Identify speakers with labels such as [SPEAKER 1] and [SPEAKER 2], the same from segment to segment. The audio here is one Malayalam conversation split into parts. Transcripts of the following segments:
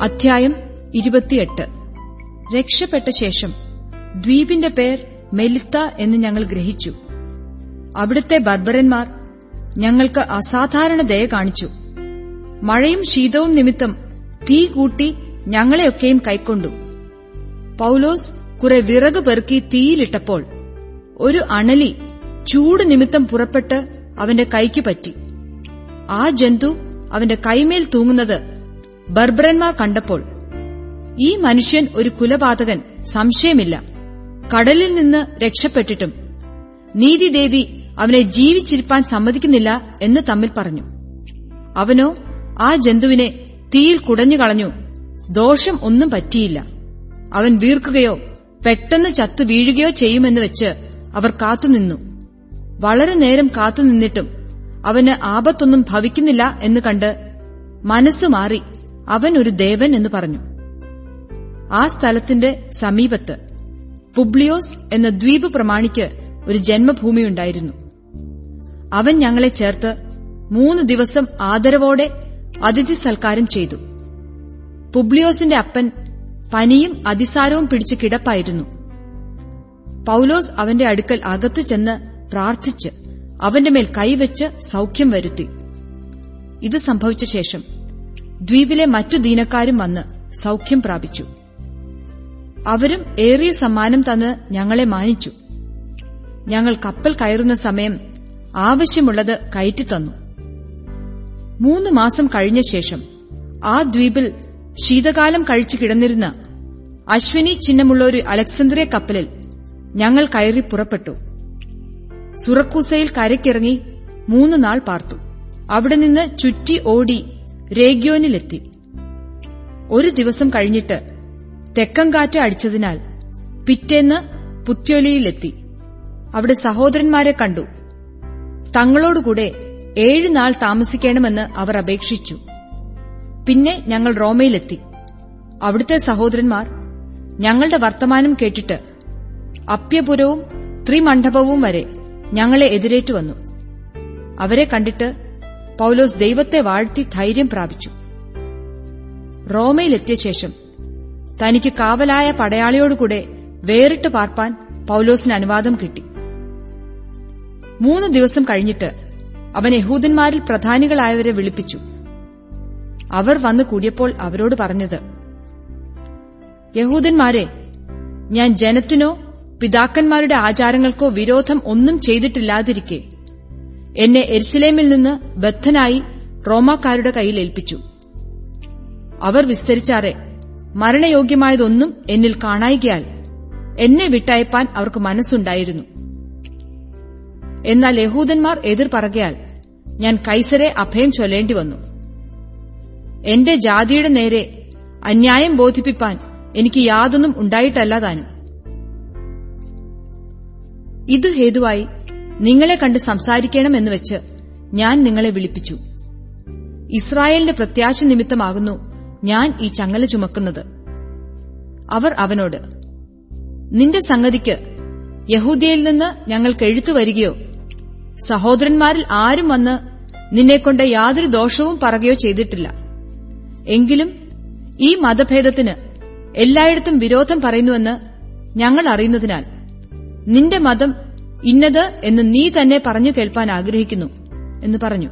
[SPEAKER 1] അധ്യായം ഇരുപത്തിയെട്ട്. രക്ഷപ്പെട്ട ശേഷം ദ്വീപിന്റെ പേർ മെലിത്ത എന്ന് ഞങ്ങൾ ഗ്രഹിച്ചു. അവിടുത്തെ ബർബരന്മാർ ഞങ്ങൾക്ക് അസാധാരണ ദയ കാണിച്ചു. മഴയും ശീതവും നിമിത്തം തീ കൂട്ടി ഞങ്ങളെയൊക്കെയും കൈക്കൊണ്ടു. പൌലോസ് കുറെ വിറക് പെറുക്കി തീയിലിട്ടപ്പോൾ ഒരു അണലി ചൂട് നിമിത്തം പുറപ്പെട്ട് അവന്റെ കൈക്ക് പറ്റി. ആ ജന്തു അവന്റെ കൈമേൽ തൂങ്ങുന്നത് ബർബരന്മാർ കണ്ടപ്പോൾ ഈ മനുഷ്യൻ ഒരു കുലപാതകൻ സംശയമില്ല. കടലിൽ നിന്ന് രക്ഷപ്പെട്ടിട്ടും നീതിദേവി അവനെ ജീവിച്ചിരിപ്പാൻ സമ്മതിക്കുന്നില്ല എന്ന് തമ്മിൽ പറഞ്ഞു. അവനോ ആ ജന്തുവിനെ തീയിൽ കുടഞ്ഞു കളഞ്ഞു. ദോഷം ഒന്നും പറ്റിയില്ല. അവൻ വീർക്കുകയോ പെട്ടെന്ന് ചത്തു വീഴുകയോ ചെയ്യുമെന്ന് വെച്ച് അവർ കാത്തുനിന്നു വളരെ നേരം കാത്തുനിന്നിട്ടും അവന് ആപത്തൊന്നും ഭവിക്കുന്നില്ല എന്ന് കണ്ട് മനസ്സു മാറി. അവൻ ഒരു ദേവൻ എന്ന് പറഞ്ഞു. ആ സ്ഥലത്തിന്റെ സമീപത്ത് പുബ്ലിയോസ് എന്ന ദ്വീപ് പ്രമാണിക്ക് ഒരു ജന്മഭൂമിയുണ്ടായിരുന്നു അവൻ ഞങ്ങളെ ചേർത്ത് മൂന്ന് ദിവസം ആദരവോടെ അതിഥി സൽക്കാരം ചെയ്തു. പുബ്ലിയോസിന്റെ അപ്പൻ പനിയും അതിസാരവും പിടിച്ച് കിടപ്പായിരുന്നു. പൌലോസ് അവന്റെ അടുക്കൽ അകത്ത് ചെന്ന് പ്രാർത്ഥിച്ച് അവന്റെ മേൽ കൈവച്ച് സൌഖ്യം വരുത്തി. ഇത് സംഭവിച്ച ശേഷം ദ്വീപിലെ മറ്റു ദീനക്കാരും വന്ന് സൌഖ്യം പ്രാപിച്ചു. അവരും ഏറിയ സമ്മാനം തന്ന് ഞങ്ങളെ മാനിച്ചു. ഞങ്ങൾ കപ്പൽ കയറുന്ന സമയം ആവശ്യമുള്ളത് കയറ്റിത്തന്നു മൂന്ന് മാസം കഴിഞ്ഞ ശേഷം ആ ദ്വീപിൽ ശീതകാലം കഴിച്ചു കിടന്നിരുന്ന അശ്വിനി ചിഹ്നമുള്ള ഒരു അലക്സാണ്ടറിയ കപ്പലിൽ ഞങ്ങൾ കയറി പുറപ്പെട്ടു. സുറക്കൂസയിൽ കരയ്ക്കിറങ്ങി മൂന്ന് നാൾ പാർത്തു. അവിടെ നിന്ന് ചുറ്റി ഓടി രേഗ്യോനിലെത്തി. ഒരു ദിവസം കഴിഞ്ഞിട്ട് തെക്കങ്കാറ്റ് അടിച്ചതിനാൽ പിറ്റേന്ന് പുത്യോലിയിലെത്തി. അവിടെ സഹോദരന്മാരെ കണ്ടു. തങ്ങളോടുകൂടെ ഏഴ് നാൾ താമസിക്കണമെന്ന് അവർ അപേക്ഷിച്ചു. പിന്നെ ഞങ്ങൾ റോമയിലെത്തി. അവിടുത്തെ സഹോദരന്മാർ ഞങ്ങളുടെ വർത്തമാനം കേട്ടിട്ട് അപ്യപുരവും ത്രിമണ്ഡപവും വരെ ഞങ്ങളെ എതിരേറ്റു വന്നു. അവരെ കണ്ടിട്ട് പൌലോസ് ദൈവത്തെ വാഴ്ത്തി ധൈര്യം പ്രാപിച്ചു. റോമയിലെത്തിയ ശേഷം തനിക്ക് കാവലായ പടയാളിയോടുകൂടെ വേറിട്ട് പാർപ്പാൻ പൌലോസിന് അനുവാദം കിട്ടി. മൂന്ന് ദിവസം കഴിഞ്ഞിട്ട് അവൻ യഹൂദന്മാരിൽ പ്രധാനികളായവരെ വിളിപ്പിച്ചു. അവർ വന്നു കൂടിയപ്പോൾ അവരോട് പറഞ്ഞത് യഹൂദന്മാരെ ഞാൻ ജനത്തിനോ പിതാക്കന്മാരുടെ ആചാരങ്ങൾക്കോ വിരോധം ഒന്നും ചെയ്തിട്ടില്ലാതിരിക്കെ. എന്നെ എരുസലേമിൽ നിന്ന് ബദ്ധനായി റോമാക്കാരുടെ കയ്യിൽ ഏൽപ്പിച്ചു. അവർ വിസ്തരിച്ചാറെ മരണയോഗ്യമായതൊന്നും എന്നിൽ കാണായികയാൽ എന്നെ വിട്ടയപ്പാൻ അവർക്ക് മനസ്സുണ്ടായിരുന്നു. എന്നാൽ യഹൂദന്മാർ എതിർ പറകയാൽ ഞാൻ കൈസരെ അഭയം ചൊല്ലേണ്ടി വന്നു. എന്റെ ജാതിയുടെ നേരെ അന്യായം ബോധിപ്പിപ്പാൻ എനിക്ക് യാതൊന്നും ഉണ്ടായിട്ടല്ല താനും ഇത് ഹേതുവായി നിങ്ങളെ കണ്ട് സംസാരിക്കണമെന്ന് വെച്ച് ഞാൻ നിങ്ങളെ വിളിപ്പിച്ചു. ഇസ്രായേലിന്റെ പ്രത്യാശ നിമിത്തമാകുന്നു ഞാൻ ഈ ചങ്ങല ചുമക്കുന്നത്. അവർ അവനോട് നിന്റെ സംഗതിക്ക് യഹൂദിയയിൽ നിന്ന് ഞങ്ങൾക്ക് എഴുത്തു വരികയോ സഹോദരന്മാരിൽ ആരും വന്ന് നിന്നെക്കൊണ്ട് യാതൊരു ദോഷവും പറയുകയോ ചെയ്തിട്ടില്ല. എങ്കിലും ഈ മതഭേദത്തിന് എല്ലായിടത്തും വിരോധം പറയുന്നുവെന്ന് ഞങ്ങൾ അറിയുന്നതിനാൽ നിന്റെ മതം ഇന്നത് എന്ന് നീ തന്നെ പറഞ്ഞു കേൾപ്പാൻ ആഗ്രഹിക്കുന്നു എന്ന് പറഞ്ഞു.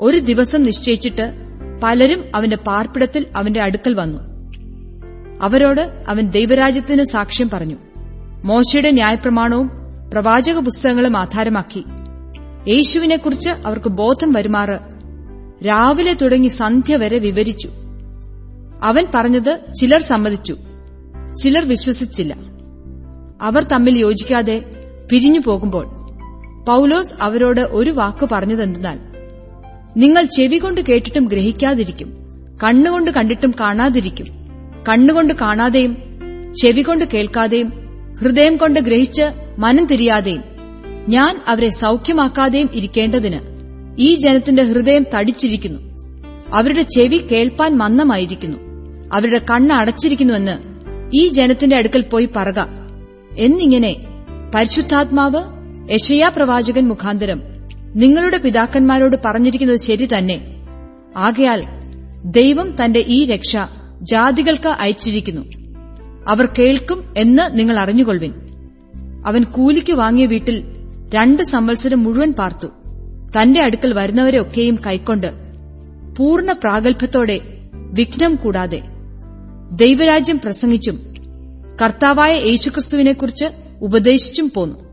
[SPEAKER 1] ഒരു ദിവസം നിശ്ചയിച്ചിട്ട് പലരും അവന്റെ പാർപ്പിടത്തിൽ അവന്റെ അടുക്കൽ വന്നു. അവരോട് അവൻ ദൈവരാജ്യത്തിന് സാക്ഷ്യം പറഞ്ഞു. മോശയുടെ ന്യായപ്രമാണവും പ്രവാചക പുസ്തകങ്ങളും ആധാരമാക്കി. യേശുവിനെക്കുറിച്ച് അവർക്ക് ബോധം വരുമാറ് രാവിലെ തുടങ്ങി സന്ധ്യ വരെ വിവരിച്ചു. അവൻ പറഞ്ഞത് ചിലർ സമ്മതിച്ചു ചിലർ വിശ്വസിച്ചില്ല. അവർ തമ്മിൽ യോജിക്കാതെ പിരിഞ്ഞു പോകുമ്പോൾ പൌലോസ് അവരോട് ഒരു വാക്ക് പറഞ്ഞതെന്തെന്നാൽ നിങ്ങൾ ചെവി കൊണ്ട് കേട്ടിട്ടും ഗ്രഹിക്കാതിരിക്കും കണ്ണുകൊണ്ട് കണ്ടിട്ടും കാണാതിരിക്കും കണ്ണുകൊണ്ട് കാണാതെയും ചെവി കൊണ്ട് കേൾക്കാതെയും ഹൃദയം കൊണ്ട് ഗ്രഹിച്ച് മനം തിരിയാതെയും ഞാൻ അവരെ സൌഖ്യമാക്കാതെയും ഇരിക്കേണ്ടതിന് ഈ ജനത്തിന്റെ ഹൃദയം തടിച്ചിരിക്കുന്നു. അവരുടെ ചെവി കേൾപ്പാൻ മന്ദമായിരിക്കുന്നു. അവരുടെ കണ്ണ് അടച്ചിരിക്കുന്നുവെന്ന് ഈ ജനത്തിന്റെ അടുക്കൽ പോയി പറക. എന്നിങ്ങനെ പരിശുദ്ധാത്മാവ് യഷയാ പ്രവാചകൻ മുഖാന്തരം നിങ്ങളുടെ പിതാക്കന്മാരോട് പറഞ്ഞിരിക്കുന്നത് ശരി തന്നെ. ആകയാൽ ദൈവം തന്റെ ഈ രക്ഷ ജാതികൾക്ക് അയച്ചിരിക്കുന്നു. അവർ കേൾക്കും എന്ന് നിങ്ങൾ അറിഞ്ഞുകൊള്ളുവിൻ. അവൻ കൂലിക്ക് വാങ്ങിയ വീട്ടിൽ രണ്ട് സംവത്സരം മുഴുവൻ പാർത്തു. തന്റെ അടുക്കൽ വരുന്നവരെയൊക്കെയും കൈക്കൊണ്ട് പൂർണ പ്രാഗൽഭ്യത്തോടെ വിഘ്നം കൂടാതെ ദൈവരാജ്യം പ്രസംഗിച്ചും കർത്താവായ യേശുക്രിസ്തുവിനെക്കുറിച്ച് ഉപദേശിച്ചും പോന്നു.